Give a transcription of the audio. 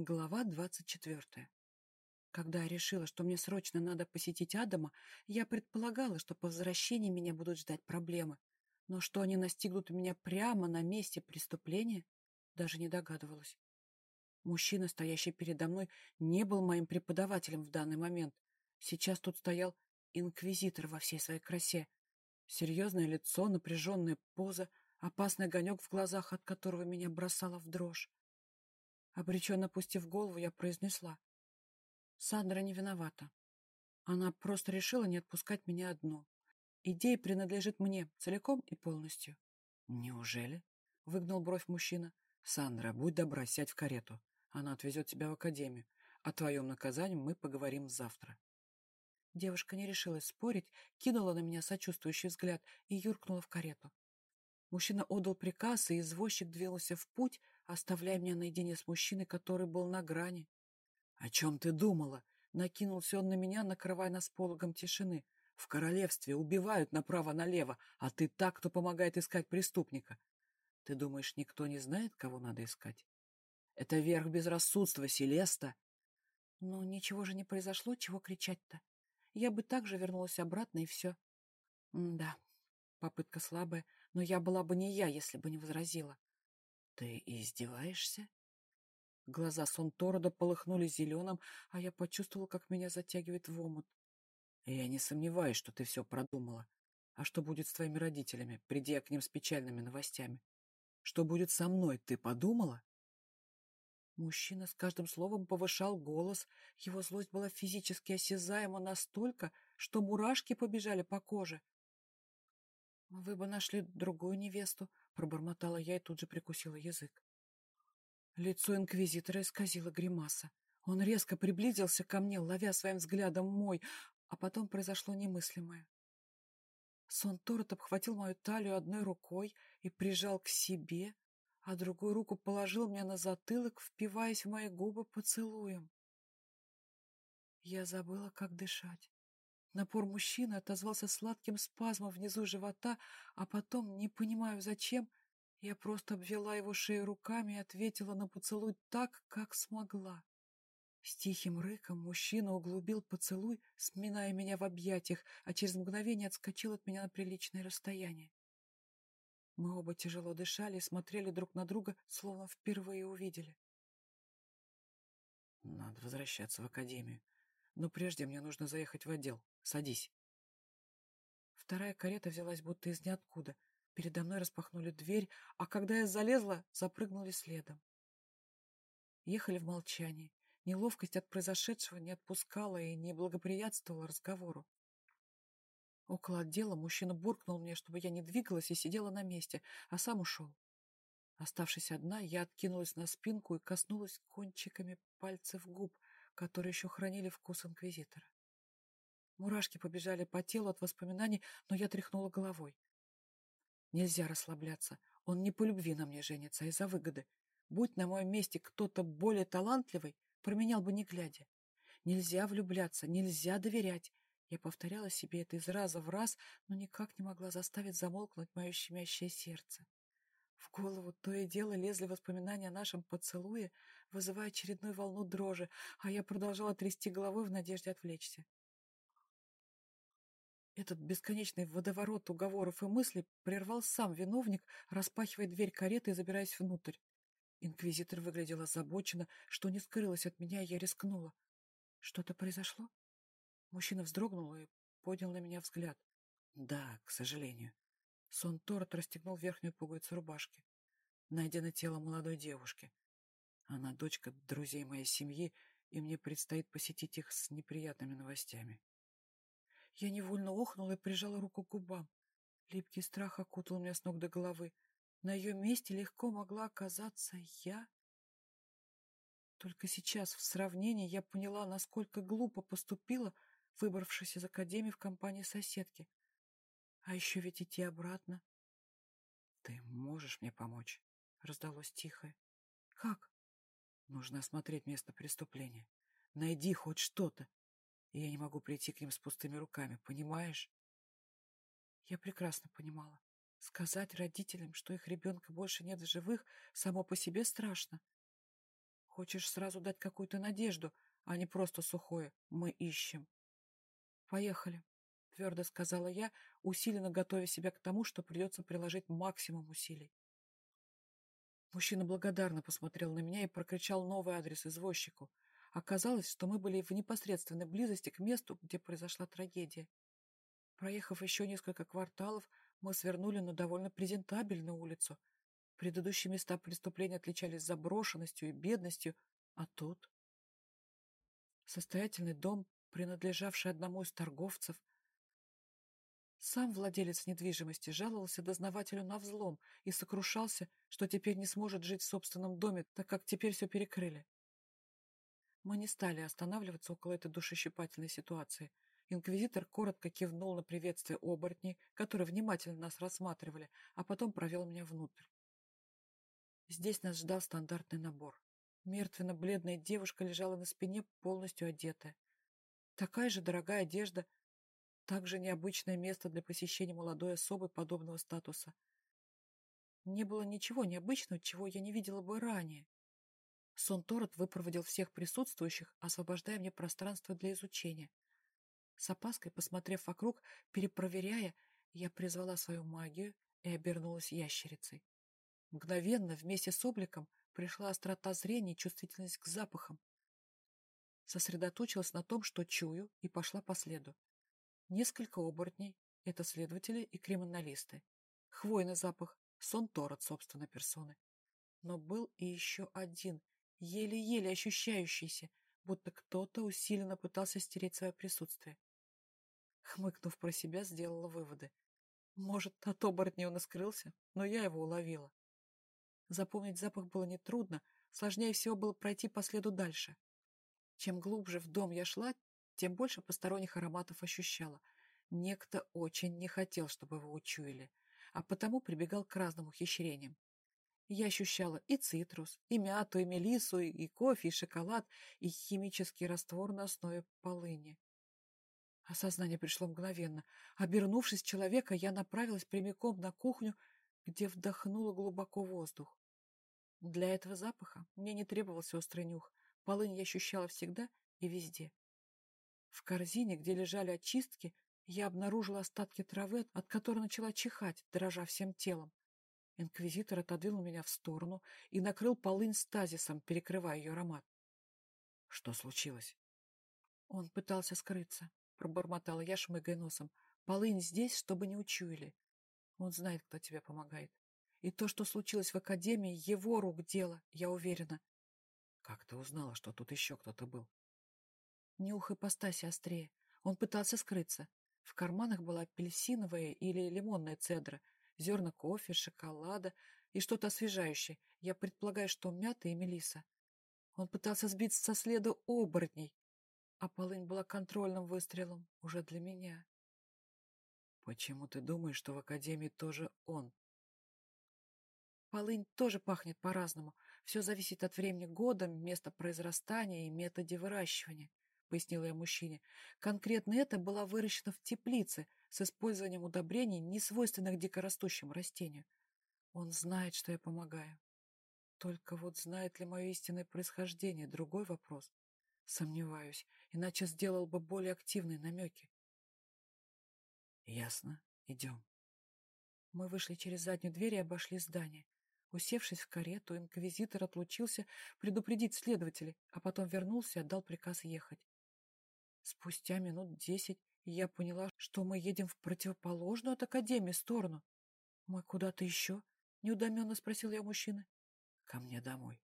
Глава двадцать четвертая. Когда я решила, что мне срочно надо посетить Адама, я предполагала, что по возвращении меня будут ждать проблемы. Но что они настигнут меня прямо на месте преступления, даже не догадывалась. Мужчина, стоящий передо мной, не был моим преподавателем в данный момент. Сейчас тут стоял инквизитор во всей своей красе. Серьезное лицо, напряженная поза, опасный огонек в глазах, от которого меня бросало в дрожь. Обреченно опустив голову, я произнесла. Сандра не виновата. Она просто решила не отпускать меня одну. Идея принадлежит мне целиком и полностью. Неужели? Выгнал бровь мужчина. Сандра, будь добра, сядь в карету. Она отвезет тебя в академию. О твоем наказании мы поговорим завтра. Девушка не решилась спорить, кинула на меня сочувствующий взгляд и юркнула в карету. Мужчина отдал приказ, и извозчик двинулся в путь, оставляя меня наедине с мужчиной, который был на грани. — О чем ты думала? — накинулся он на меня, накрывая нас пологом тишины. — В королевстве убивают направо-налево, а ты так, кто помогает искать преступника. Ты думаешь, никто не знает, кого надо искать? Это верх безрассудства, Селеста. Но ничего же не произошло, чего кричать-то? Я бы также вернулась обратно, и все. Да, попытка слабая, но я была бы не я, если бы не возразила. Ты издеваешься? Глаза Сонторода полыхнули зеленым, а я почувствовала, как меня затягивает в омут. Я не сомневаюсь, что ты все продумала. А что будет с твоими родителями, придя к ним с печальными новостями? Что будет со мной, ты подумала? Мужчина с каждым словом повышал голос. Его злость была физически осязаема настолько, что мурашки побежали по коже. «Вы бы нашли другую невесту», — пробормотала я и тут же прикусила язык. Лицо инквизитора исказило гримаса. Он резко приблизился ко мне, ловя своим взглядом мой, а потом произошло немыслимое. Сон Торот обхватил мою талию одной рукой и прижал к себе, а другую руку положил мне на затылок, впиваясь в мои губы поцелуем. Я забыла, как дышать. Напор мужчины отозвался сладким спазмом внизу живота, а потом, не понимаю зачем, я просто обвела его шею руками и ответила на поцелуй так, как смогла. С тихим рыком мужчина углубил поцелуй, сминая меня в объятиях, а через мгновение отскочил от меня на приличное расстояние. Мы оба тяжело дышали и смотрели друг на друга, словно впервые увидели. Надо возвращаться в академию. Но прежде мне нужно заехать в отдел. Садись. Вторая карета взялась будто из ниоткуда. Передо мной распахнули дверь, а когда я залезла, запрыгнули следом. Ехали в молчании. Неловкость от произошедшего не отпускала и не благоприятствовала разговору. Около отдела мужчина буркнул мне, чтобы я не двигалась и сидела на месте, а сам ушел. Оставшись одна, я откинулась на спинку и коснулась кончиками пальцев губ, которые еще хранили вкус инквизитора. Мурашки побежали по телу от воспоминаний, но я тряхнула головой. Нельзя расслабляться. Он не по любви на мне женится, а из-за выгоды. Будь на моем месте кто-то более талантливый, променял бы не глядя. Нельзя влюбляться, нельзя доверять. Я повторяла себе это из раза в раз, но никак не могла заставить замолкнуть мое щемящее сердце. В голову то и дело лезли воспоминания о нашем поцелуе, вызывая очередную волну дрожи, а я продолжала трясти головой в надежде отвлечься. Этот бесконечный водоворот уговоров и мыслей прервал сам виновник, распахивая дверь кареты и забираясь внутрь. Инквизитор выглядел озабоченно, что не скрылось от меня, и я рискнула. Что-то произошло? Мужчина вздрогнул и поднял на меня взгляд. Да, к сожалению. Сон Торот расстегнул верхнюю пуговицу рубашки. Найдено тело молодой девушки. Она дочка друзей моей семьи, и мне предстоит посетить их с неприятными новостями. Я невольно охнула и прижала руку к губам. Липкий страх окутал меня с ног до головы. На ее месте легко могла оказаться я. Только сейчас, в сравнении, я поняла, насколько глупо поступила, выбравшись из академии в компании соседки. А еще ведь идти обратно. — Ты можешь мне помочь? — раздалось тихое. — Как? — Нужно осмотреть место преступления. Найди хоть что-то. Я не могу прийти к ним с пустыми руками, понимаешь? Я прекрасно понимала. Сказать родителям, что их ребенка больше нет в живых, само по себе страшно. Хочешь сразу дать какую-то надежду, а не просто сухое «мы ищем». «Поехали», — твердо сказала я, усиленно готовя себя к тому, что придется приложить максимум усилий. Мужчина благодарно посмотрел на меня и прокричал новый адрес извозчику. Оказалось, что мы были в непосредственной близости к месту, где произошла трагедия. Проехав еще несколько кварталов, мы свернули на довольно презентабельную улицу. Предыдущие места преступления отличались заброшенностью и бедностью, а тут... Состоятельный дом, принадлежавший одному из торговцев. Сам владелец недвижимости жаловался дознавателю на взлом и сокрушался, что теперь не сможет жить в собственном доме, так как теперь все перекрыли. Мы не стали останавливаться около этой душещипательной ситуации. Инквизитор коротко кивнул на приветствие оборотней, которые внимательно нас рассматривали, а потом провел меня внутрь. Здесь нас ждал стандартный набор. Мертвенно-бледная девушка лежала на спине, полностью одетая. Такая же дорогая одежда, также необычное место для посещения молодой особы подобного статуса. Не было ничего необычного, чего я не видела бы ранее. Сон Торот выпроводил всех присутствующих, освобождая мне пространство для изучения. С опаской, посмотрев вокруг, перепроверяя, я призвала свою магию и обернулась ящерицей. Мгновенно, вместе с обликом, пришла острота зрения и чувствительность к запахам. Сосредоточилась на том, что чую, и пошла по следу. Несколько оборотней — это следователи и криминалисты. Хвойный запах, сон Торот собственной персоны. Но был и еще один, еле-еле ощущающийся, будто кто-то усиленно пытался стереть свое присутствие. Хмыкнув про себя, сделала выводы. Может, от оборотня он и скрылся, но я его уловила. Запомнить запах было нетрудно, сложнее всего было пройти по следу дальше. Чем глубже в дом я шла, тем больше посторонних ароматов ощущала. Некто очень не хотел, чтобы его учуяли, а потому прибегал к разным ухищрениям. Я ощущала и цитрус, и мяту, и мелису, и кофе, и шоколад, и химический раствор на основе полыни. Осознание пришло мгновенно. Обернувшись человека, я направилась прямиком на кухню, где вдохнула глубоко воздух. Для этого запаха мне не требовался острый нюх. Полынь я ощущала всегда и везде. В корзине, где лежали очистки, я обнаружила остатки травы, от которой начала чихать, дрожа всем телом. Инквизитор отодвинул меня в сторону и накрыл полынь стазисом, перекрывая ее аромат. Что случилось? Он пытался скрыться, пробормотала я, шмыгая носом. Полынь здесь, чтобы не учуяли. Он знает, кто тебе помогает. И то, что случилось в академии, его рук дело, я уверена. Как ты узнала, что тут еще кто-то был? Нюх ипостаси острее. Он пытался скрыться. В карманах была апельсиновая или лимонная цедра — зерна кофе, шоколада и что-то освежающее. Я предполагаю, что мята и мелиса. Он пытался сбиться со следа оборотней, а полынь была контрольным выстрелом уже для меня. Почему ты думаешь, что в академии тоже он? Полынь тоже пахнет по-разному. Все зависит от времени года, места произрастания и методе выращивания, — пояснила я мужчине. Конкретно это была выращена в теплице, с использованием удобрений, не свойственных дикорастущему растению. Он знает, что я помогаю. Только вот знает ли мое истинное происхождение, другой вопрос. Сомневаюсь, иначе сделал бы более активные намеки. Ясно, идем. Мы вышли через заднюю дверь и обошли здание. Усевшись в карету, инквизитор отлучился предупредить следователей, а потом вернулся и отдал приказ ехать. Спустя минут десять я поняла, что мы едем в противоположную от Академии сторону. Мы куда-то еще? Неудоменно спросил я мужчины. Ко мне домой.